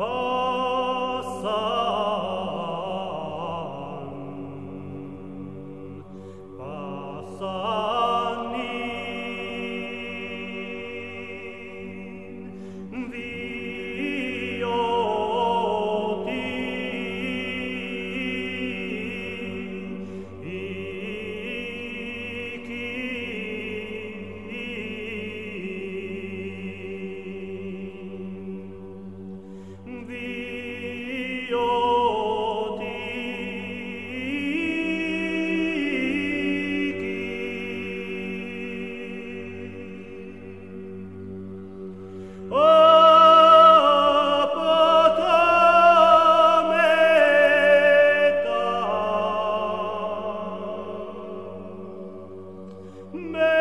Oh me